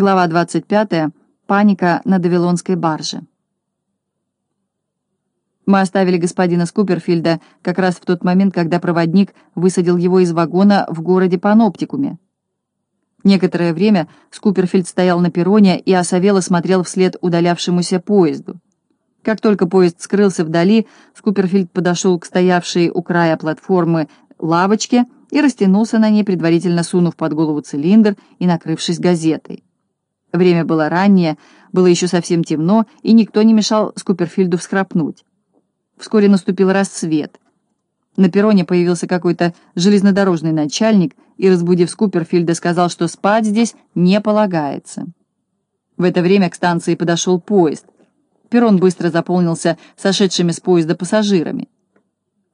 Глава 25. Паника на Давилонской барже. Мы оставили господина Скуперфильда как раз в тот момент, когда проводник высадил его из вагона в городе Паноптикуме. Некоторое время Скуперфильд стоял на перроне и осовело смотрел вслед удалявшемуся поезду. Как только поезд скрылся вдали, Скуперфильд подошел к стоявшей у края платформы лавочке и растянулся на ней, предварительно сунув под голову цилиндр и накрывшись газетой. Время было раннее, было еще совсем темно, и никто не мешал Скуперфильду всхрапнуть. Вскоре наступил рассвет. На перроне появился какой-то железнодорожный начальник и, разбудив Скуперфильда, сказал, что спать здесь не полагается. В это время к станции подошел поезд. Перрон быстро заполнился сошедшими с поезда пассажирами.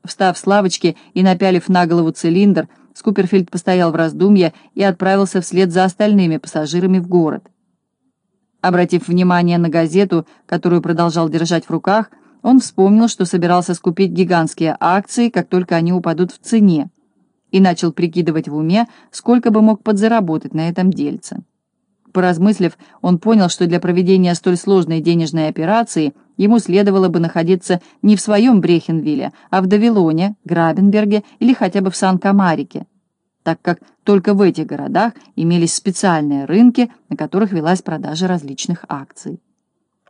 Встав с лавочки и напялив на голову цилиндр, Скуперфильд постоял в раздумье и отправился вслед за остальными пассажирами в город. Обратив внимание на газету, которую продолжал держать в руках, он вспомнил, что собирался скупить гигантские акции, как только они упадут в цене, и начал прикидывать в уме, сколько бы мог подзаработать на этом дельце. Поразмыслив, он понял, что для проведения столь сложной денежной операции ему следовало бы находиться не в своем Брехенвилле, а в Давилоне, Грабенберге или хотя бы в Сан-Камарике, так как только в этих городах имелись специальные рынки, на которых велась продажа различных акций.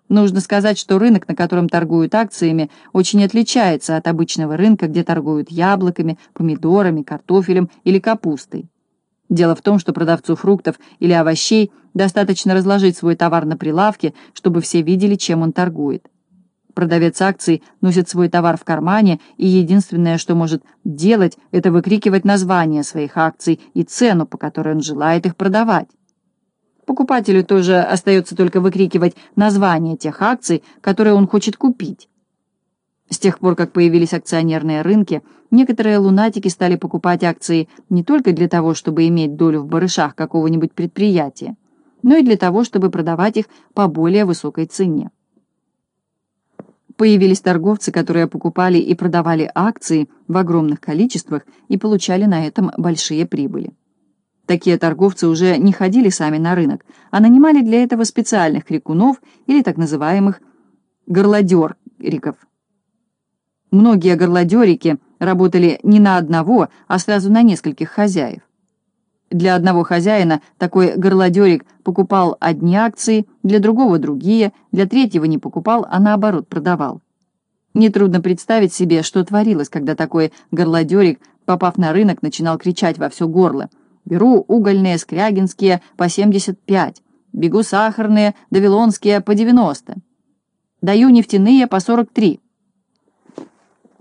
Нужно сказать, что рынок, на котором торгуют акциями, очень отличается от обычного рынка, где торгуют яблоками, помидорами, картофелем или капустой. Дело в том, что продавцу фруктов или овощей достаточно разложить свой товар на прилавке, чтобы все видели, чем он торгует. Продавец акций носит свой товар в кармане, и единственное, что может делать, это выкрикивать название своих акций и цену, по которой он желает их продавать. Покупателю тоже остается только выкрикивать название тех акций, которые он хочет купить. С тех пор, как появились акционерные рынки, некоторые лунатики стали покупать акции не только для того, чтобы иметь долю в барышах какого-нибудь предприятия, но и для того, чтобы продавать их по более высокой цене. Появились торговцы, которые покупали и продавали акции в огромных количествах и получали на этом большие прибыли. Такие торговцы уже не ходили сами на рынок, а нанимали для этого специальных крикунов или так называемых горлодериков. Многие горлодерики работали не на одного, а сразу на нескольких хозяев. Для одного хозяина такой горлодерик покупал одни акции, для другого другие, для третьего не покупал, а наоборот продавал. Нетрудно представить себе, что творилось, когда такой горлодерик, попав на рынок, начинал кричать во все горло. «Беру угольные, скрягинские по 75, бегу сахарные, давилонские по 90, даю нефтяные по 43».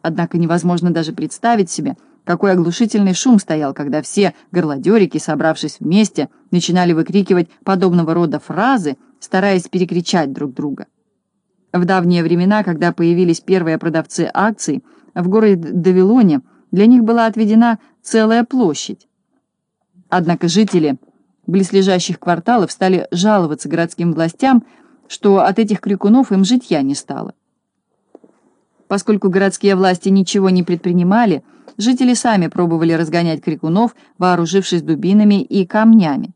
Однако невозможно даже представить себе, какой оглушительный шум стоял, когда все горлодерики, собравшись вместе, начинали выкрикивать подобного рода фразы, стараясь перекричать друг друга. В давние времена, когда появились первые продавцы акций, в городе Давилоне для них была отведена целая площадь. Однако жители близлежащих кварталов стали жаловаться городским властям, что от этих крикунов им житья не стало. Поскольку городские власти ничего не предпринимали, жители сами пробовали разгонять крикунов, вооружившись дубинами и камнями.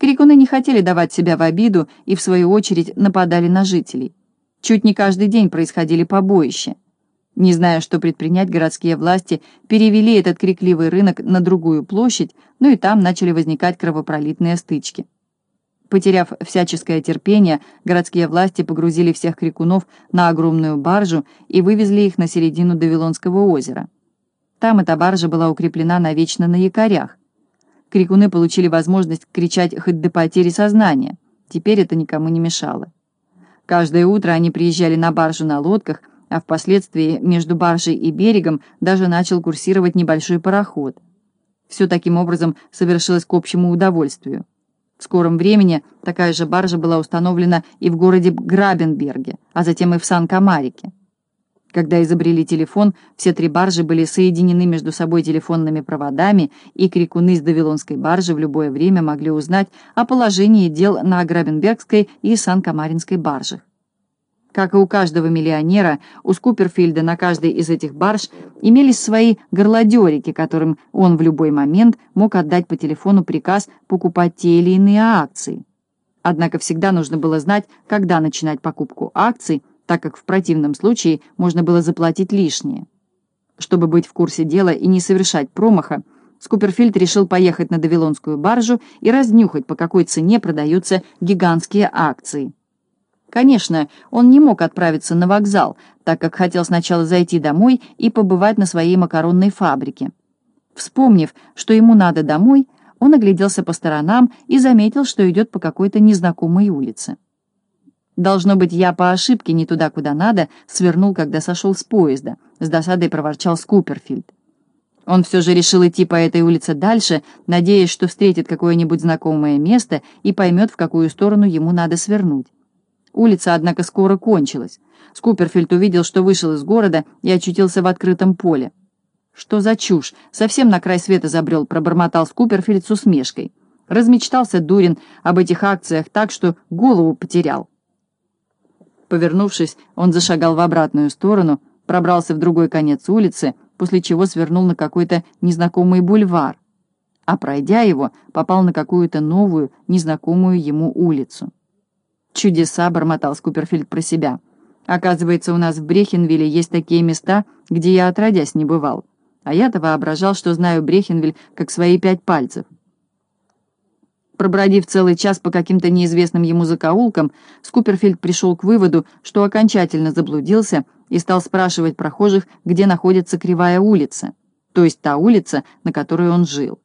Крикуны не хотели давать себя в обиду и, в свою очередь, нападали на жителей. Чуть не каждый день происходили побоища. Не зная, что предпринять, городские власти перевели этот крикливый рынок на другую площадь, но и там начали возникать кровопролитные стычки. Потеряв всяческое терпение, городские власти погрузили всех крикунов на огромную баржу и вывезли их на середину Давилонского озера. Там эта баржа была укреплена навечно на якорях. Крикуны получили возможность кричать хоть до потери сознания. Теперь это никому не мешало. Каждое утро они приезжали на баржу на лодках, а впоследствии между баржей и берегом даже начал курсировать небольшой пароход. Все таким образом совершилось к общему удовольствию. В скором времени такая же баржа была установлена и в городе Грабенберге, а затем и в Сан-Камарике. Когда изобрели телефон, все три баржи были соединены между собой телефонными проводами, и крикуны с Давилонской баржи в любое время могли узнать о положении дел на Грабенбергской и Сан-Камаринской баржах. Как и у каждого миллионера, у Скуперфильда на каждой из этих барж имелись свои горлодерики, которым он в любой момент мог отдать по телефону приказ покупать те или иные акции. Однако всегда нужно было знать, когда начинать покупку акций, так как в противном случае можно было заплатить лишнее. Чтобы быть в курсе дела и не совершать промаха, Скуперфильд решил поехать на Давилонскую баржу и разнюхать, по какой цене продаются гигантские акции. Конечно, он не мог отправиться на вокзал, так как хотел сначала зайти домой и побывать на своей макаронной фабрике. Вспомнив, что ему надо домой, он огляделся по сторонам и заметил, что идет по какой-то незнакомой улице. «Должно быть, я по ошибке не туда, куда надо, свернул, когда сошел с поезда», — с досадой проворчал Скуперфильд. Он все же решил идти по этой улице дальше, надеясь, что встретит какое-нибудь знакомое место и поймет, в какую сторону ему надо свернуть. Улица, однако, скоро кончилась. Скуперфильд увидел, что вышел из города и очутился в открытом поле. «Что за чушь? Совсем на край света забрел», — пробормотал Скуперфильд с усмешкой. Размечтался Дурин об этих акциях так, что голову потерял. Повернувшись, он зашагал в обратную сторону, пробрался в другой конец улицы, после чего свернул на какой-то незнакомый бульвар, а, пройдя его, попал на какую-то новую, незнакомую ему улицу. «Чудеса!» — бормотал Скуперфильд про себя. «Оказывается, у нас в Брехенвилле есть такие места, где я отродясь не бывал». А я-то воображал, что знаю Брехенвиль как свои пять пальцев. Пробродив целый час по каким-то неизвестным ему закоулкам, Скуперфильд пришел к выводу, что окончательно заблудился и стал спрашивать прохожих, где находится Кривая улица, то есть та улица, на которой он жил.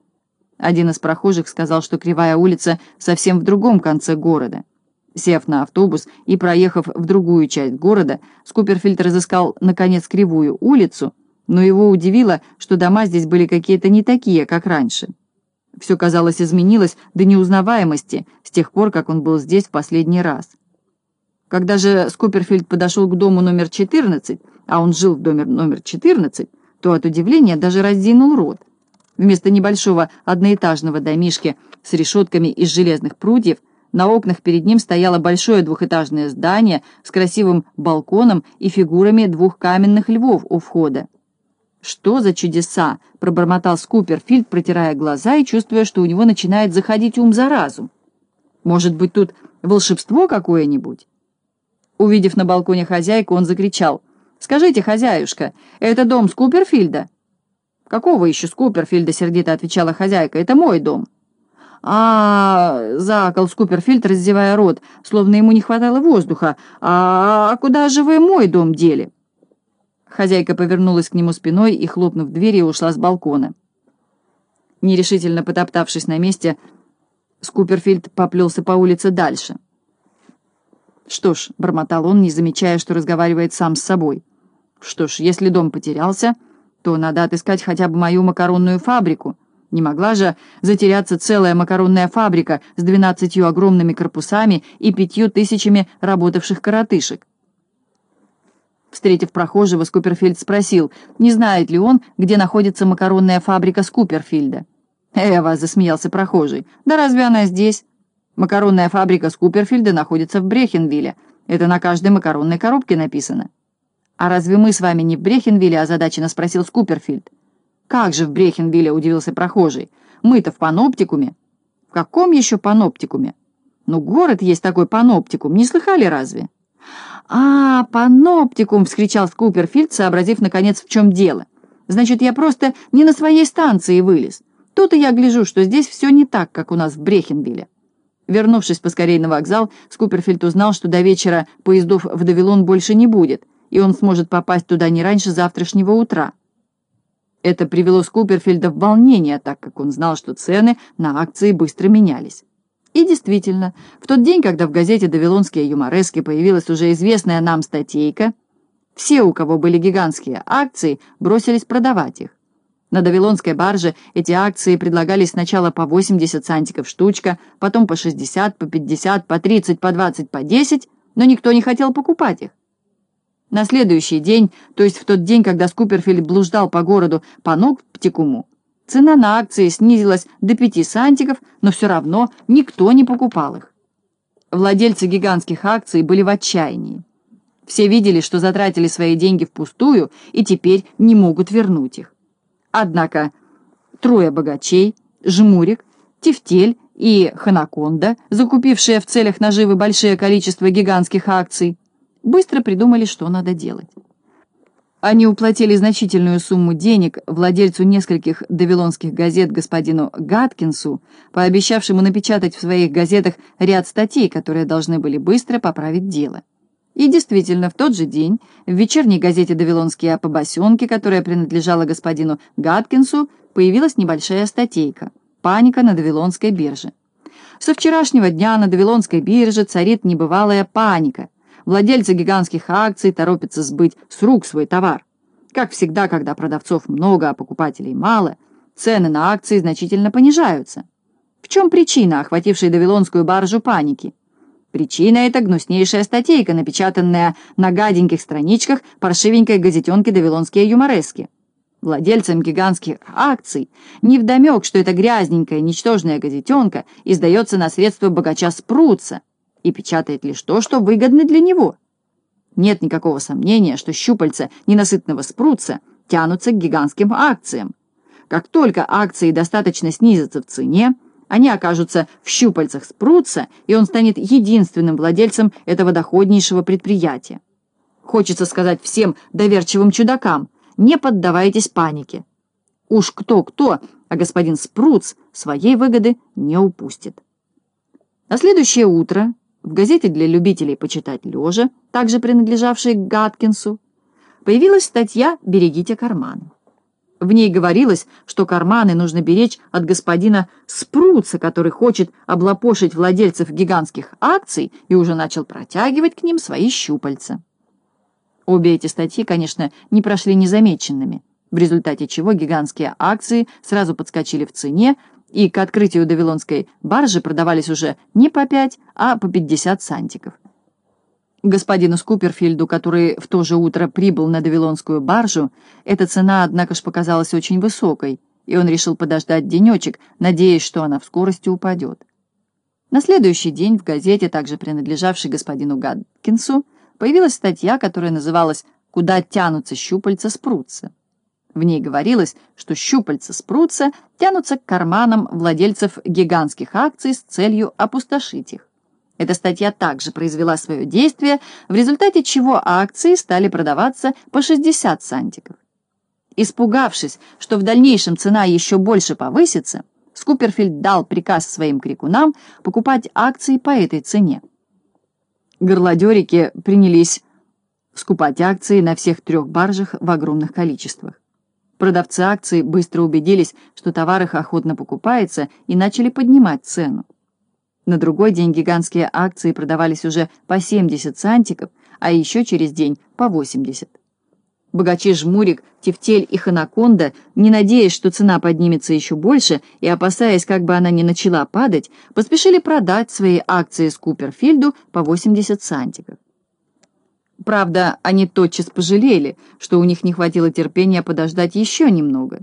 Один из прохожих сказал, что Кривая улица совсем в другом конце города. Сев на автобус и проехав в другую часть города, Скуперфильд разыскал, наконец, Кривую улицу — но его удивило, что дома здесь были какие-то не такие, как раньше. Все, казалось, изменилось до неузнаваемости с тех пор, как он был здесь в последний раз. Когда же Скуперфильд подошел к дому номер 14, а он жил в доме номер 14, то от удивления даже раздвинул рот. Вместо небольшого одноэтажного домишки с решетками из железных прутьев на окнах перед ним стояло большое двухэтажное здание с красивым балконом и фигурами двух каменных львов у входа. «Что за чудеса?» — пробормотал Скуперфильд, протирая глаза и чувствуя, что у него начинает заходить ум за разум. «Может быть, тут волшебство какое-нибудь?» Увидев на балконе хозяйку, он закричал. «Скажите, хозяюшка, это дом Скуперфильда?» «Какого еще Скуперфильда?» — сердито отвечала хозяйка. «Это мой дом». А, -а, -а Скуперфильд, раздевая рот, словно ему не хватало воздуха. «А, -а куда же вы мой дом дели?» Хозяйка повернулась к нему спиной и, хлопнув дверью, ушла с балкона. Нерешительно потоптавшись на месте, Скуперфильд поплелся по улице дальше. «Что ж», — бормотал он, не замечая, что разговаривает сам с собой. «Что ж, если дом потерялся, то надо отыскать хотя бы мою макаронную фабрику. Не могла же затеряться целая макаронная фабрика с двенадцатью огромными корпусами и пятью тысячами работавших коротышек. Встретив прохожего, Скуперфильд спросил, не знает ли он, где находится макаронная фабрика Скуперфильда. «Эва», — засмеялся прохожий, — «да разве она здесь?» «Макаронная фабрика Скуперфильда находится в Брехенвилле. Это на каждой макаронной коробке написано». «А разве мы с вами не в Брехенвилле?» — озадаченно спросил Скуперфильд. «Как же в Брехенвилле?» — удивился прохожий. «Мы-то в паноптикуме». «В каком еще паноптикуме?» «Ну, город есть такой паноптикум, не слыхали разве?» «А, паноптикум!» — вскричал Скуперфильд, сообразив, наконец, в чем дело. «Значит, я просто не на своей станции вылез. Тут и я гляжу, что здесь все не так, как у нас в Брехенвилле». Вернувшись поскорей на вокзал, Скуперфильд узнал, что до вечера поездов в Давилон больше не будет, и он сможет попасть туда не раньше завтрашнего утра. Это привело Скуперфильда в волнение, так как он знал, что цены на акции быстро менялись. И действительно, в тот день, когда в газете «Давилонские юморески» появилась уже известная нам статейка, все, у кого были гигантские акции, бросились продавать их. На Давилонской барже эти акции предлагались сначала по 80 сантиков штучка, потом по 60, по 50, по 30, по 20, по 10, но никто не хотел покупать их. На следующий день, то есть в тот день, когда Скуперфильд блуждал по городу по Ноктикуму, Цена на акции снизилась до 5 сантиков, но все равно никто не покупал их. Владельцы гигантских акций были в отчаянии. Все видели, что затратили свои деньги впустую и теперь не могут вернуть их. Однако трое богачей, Жмурик, Тефтель и Ханаконда, закупившие в целях наживы большое количество гигантских акций, быстро придумали, что надо делать. Они уплатили значительную сумму денег владельцу нескольких давилонских газет господину Гаткинсу, пообещавшему напечатать в своих газетах ряд статей, которые должны были быстро поправить дело. И действительно, в тот же день в вечерней газете «Давилонские побосенки», которая принадлежала господину Гаткинсу, появилась небольшая статейка «Паника на Давилонской бирже». Со вчерашнего дня на Давилонской бирже царит небывалая паника – Владельцы гигантских акций торопятся сбыть с рук свой товар. Как всегда, когда продавцов много, а покупателей мало, цены на акции значительно понижаются. В чем причина, охватившей Давилонскую баржу паники? Причина — это гнуснейшая статейка, напечатанная на гаденьких страничках паршивенькой газетенки «Давилонские юморески». Владельцам гигантских акций невдомек, что эта грязненькая, ничтожная газетенка издается на средства богача Спруца, и печатает лишь то, что выгодно для него. Нет никакого сомнения, что щупальца ненасытного спруца тянутся к гигантским акциям. Как только акции достаточно снизятся в цене, они окажутся в щупальцах спруца, и он станет единственным владельцем этого доходнейшего предприятия. Хочется сказать всем доверчивым чудакам, не поддавайтесь панике. Уж кто-кто, а господин Спруц своей выгоды не упустит. На следующее утро в газете для любителей почитать лежа, также принадлежавшей Гаткинсу, появилась статья «Берегите карманы». В ней говорилось, что карманы нужно беречь от господина Спруца, который хочет облапошить владельцев гигантских акций и уже начал протягивать к ним свои щупальца. Обе эти статьи, конечно, не прошли незамеченными, в результате чего гигантские акции сразу подскочили в цене, и к открытию Давилонской баржи продавались уже не по пять, а по пятьдесят сантиков. Господину Скуперфильду, который в то же утро прибыл на Давилонскую баржу, эта цена, однако ж, показалась очень высокой, и он решил подождать денечек, надеясь, что она в скорости упадет. На следующий день в газете, также принадлежавшей господину Гадкинсу, появилась статья, которая называлась «Куда тянутся щупальца спрутся». В ней говорилось, что щупальца спруца тянутся к карманам владельцев гигантских акций с целью опустошить их. Эта статья также произвела свое действие, в результате чего акции стали продаваться по 60 сантиков. Испугавшись, что в дальнейшем цена еще больше повысится, Скуперфильд дал приказ своим крикунам покупать акции по этой цене. Горлодерики принялись скупать акции на всех трех баржах в огромных количествах. Продавцы акций быстро убедились, что товар их охотно покупается, и начали поднимать цену. На другой день гигантские акции продавались уже по 70 сантиков, а еще через день по 80. Богачи Жмурик, Тефтель и Ханаконда, не надеясь, что цена поднимется еще больше, и опасаясь, как бы она ни начала падать, поспешили продать свои акции Скуперфильду по 80 сантиков. Правда, они тотчас пожалели, что у них не хватило терпения подождать еще немного.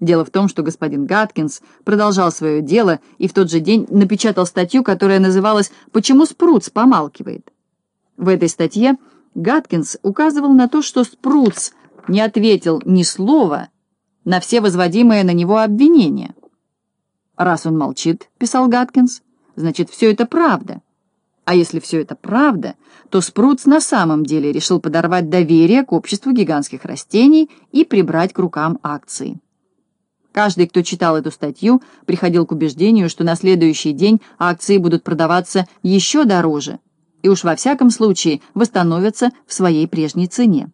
Дело в том, что господин Гаткинс продолжал свое дело и в тот же день напечатал статью, которая называлась «Почему Спруц помалкивает?». В этой статье Гаткинс указывал на то, что Спруц не ответил ни слова на все возводимые на него обвинения. «Раз он молчит», — писал Гаткинс, — «значит, все это правда». А если все это правда, то Спруц на самом деле решил подорвать доверие к обществу гигантских растений и прибрать к рукам акции. Каждый, кто читал эту статью, приходил к убеждению, что на следующий день акции будут продаваться еще дороже и уж во всяком случае восстановятся в своей прежней цене.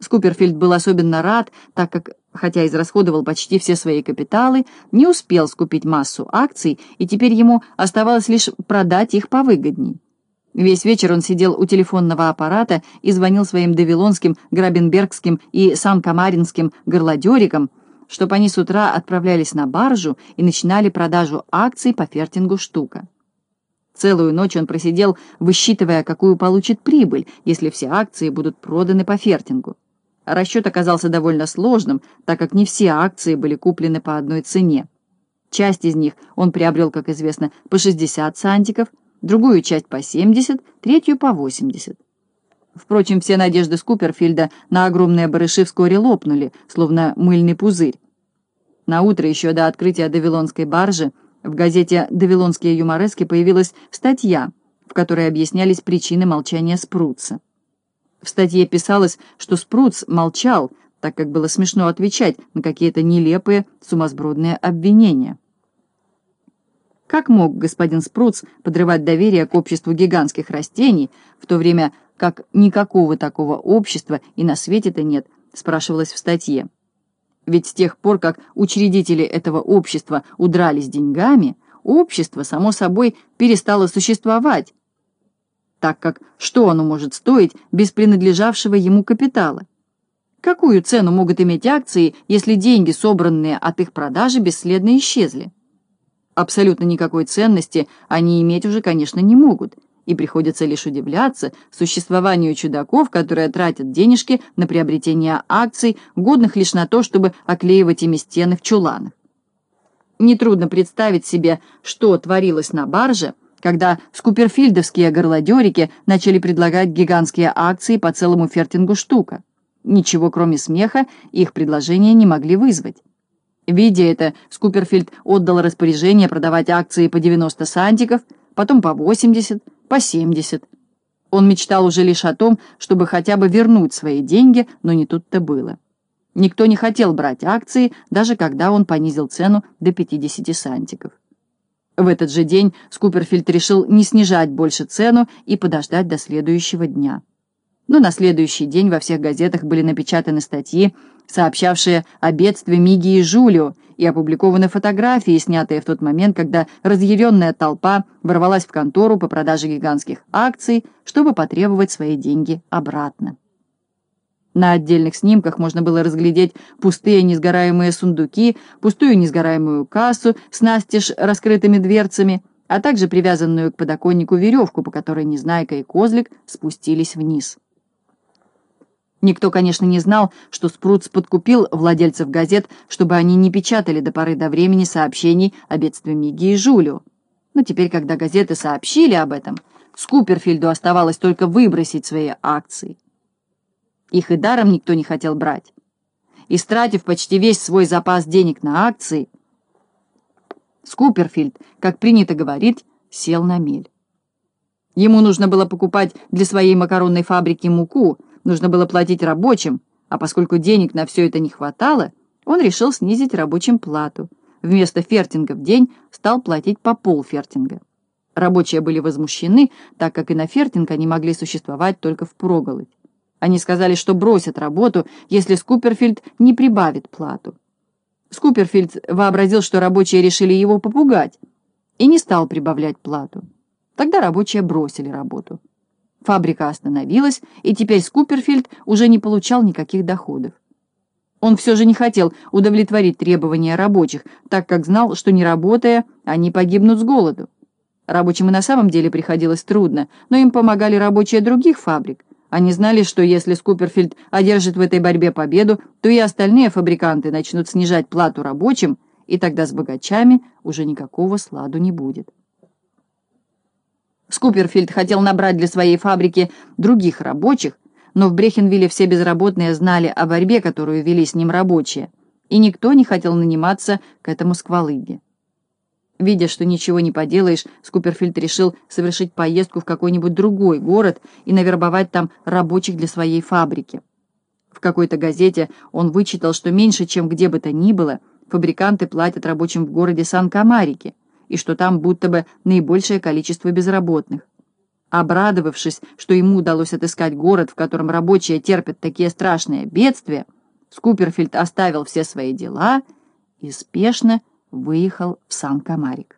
Скуперфильд был особенно рад, так как, хотя израсходовал почти все свои капиталы, не успел скупить массу акций, и теперь ему оставалось лишь продать их повыгодней. Весь вечер он сидел у телефонного аппарата и звонил своим девилонским, грабенбергским и сан-камаринским горлодерикам, чтобы они с утра отправлялись на баржу и начинали продажу акций по фертингу штука. Целую ночь он просидел, высчитывая, какую получит прибыль, если все акции будут проданы по фертингу. Расчет оказался довольно сложным, так как не все акции были куплены по одной цене. Часть из них он приобрел, как известно, по 60 сантиков, другую часть по 70, третью по 80. Впрочем, все надежды Скуперфильда на огромные барыши вскоре лопнули, словно мыльный пузырь. На утро еще до открытия Давилонской баржи В газете «Давилонские юморески» появилась статья, в которой объяснялись причины молчания Спруца. В статье писалось, что Спруц молчал, так как было смешно отвечать на какие-то нелепые, сумасбродные обвинения. Как мог господин Спруц подрывать доверие к обществу гигантских растений, в то время как никакого такого общества и на свете-то нет, спрашивалось в статье. Ведь с тех пор, как учредители этого общества удрали с деньгами, общество, само собой, перестало существовать, так как что оно может стоить без принадлежавшего ему капитала? Какую цену могут иметь акции, если деньги, собранные от их продажи, бесследно исчезли? Абсолютно никакой ценности они иметь уже, конечно, не могут, и приходится лишь удивляться существованию чудаков, которые тратят денежки на приобретение акций, годных лишь на то, чтобы оклеивать ими стены в чуланах. Нетрудно представить себе, что творилось на барже, когда скуперфильдовские горлодерики начали предлагать гигантские акции по целому фертингу штука. Ничего, кроме смеха, их предложения не могли вызвать. Видя это, Скуперфильд отдал распоряжение продавать акции по 90 сантиков, потом по 80, по 70. Он мечтал уже лишь о том, чтобы хотя бы вернуть свои деньги, но не тут-то было. Никто не хотел брать акции, даже когда он понизил цену до 50 сантиков. В этот же день Скуперфильд решил не снижать больше цену и подождать до следующего дня. Но на следующий день во всех газетах были напечатаны статьи, сообщавшие о бедствии Миги и Жулио, и опубликованы фотографии, снятые в тот момент, когда разъяренная толпа ворвалась в контору по продаже гигантских акций, чтобы потребовать свои деньги обратно. На отдельных снимках можно было разглядеть пустые несгораемые сундуки, пустую несгораемую кассу с настежь раскрытыми дверцами, а также привязанную к подоконнику веревку, по которой Незнайка и Козлик спустились вниз. Никто, конечно, не знал, что Спруц подкупил владельцев газет, чтобы они не печатали до поры до времени сообщений о бедствии Миги и Жулю. Но теперь, когда газеты сообщили об этом, Скуперфильду оставалось только выбросить свои акции. Их и даром никто не хотел брать. Истратив почти весь свой запас денег на акции, Скуперфильд, как принято говорить, сел на мель. Ему нужно было покупать для своей макаронной фабрики муку, нужно было платить рабочим, а поскольку денег на все это не хватало, он решил снизить рабочим плату. Вместо фертинга в день стал платить по полфертинга. Рабочие были возмущены, так как и на фертинг они могли существовать только в проголодь. Они сказали, что бросят работу, если Скуперфильд не прибавит плату. Скуперфильд вообразил, что рабочие решили его попугать, и не стал прибавлять плату. Тогда рабочие бросили работу. Фабрика остановилась, и теперь Скуперфильд уже не получал никаких доходов. Он все же не хотел удовлетворить требования рабочих, так как знал, что не работая, они погибнут с голоду. Рабочим и на самом деле приходилось трудно, но им помогали рабочие других фабрик. Они знали, что если Скуперфильд одержит в этой борьбе победу, то и остальные фабриканты начнут снижать плату рабочим, и тогда с богачами уже никакого сладу не будет. Скуперфильд хотел набрать для своей фабрики других рабочих, но в Брехенвилле все безработные знали о борьбе, которую вели с ним рабочие, и никто не хотел наниматься к этому сквалыге. Видя, что ничего не поделаешь, Скуперфильд решил совершить поездку в какой-нибудь другой город и навербовать там рабочих для своей фабрики. В какой-то газете он вычитал, что меньше, чем где бы то ни было, фабриканты платят рабочим в городе Сан-Камарике, и что там будто бы наибольшее количество безработных. Обрадовавшись, что ему удалось отыскать город, в котором рабочие терпят такие страшные бедствия, Скуперфильд оставил все свои дела и спешно выехал в Сан-Камарик.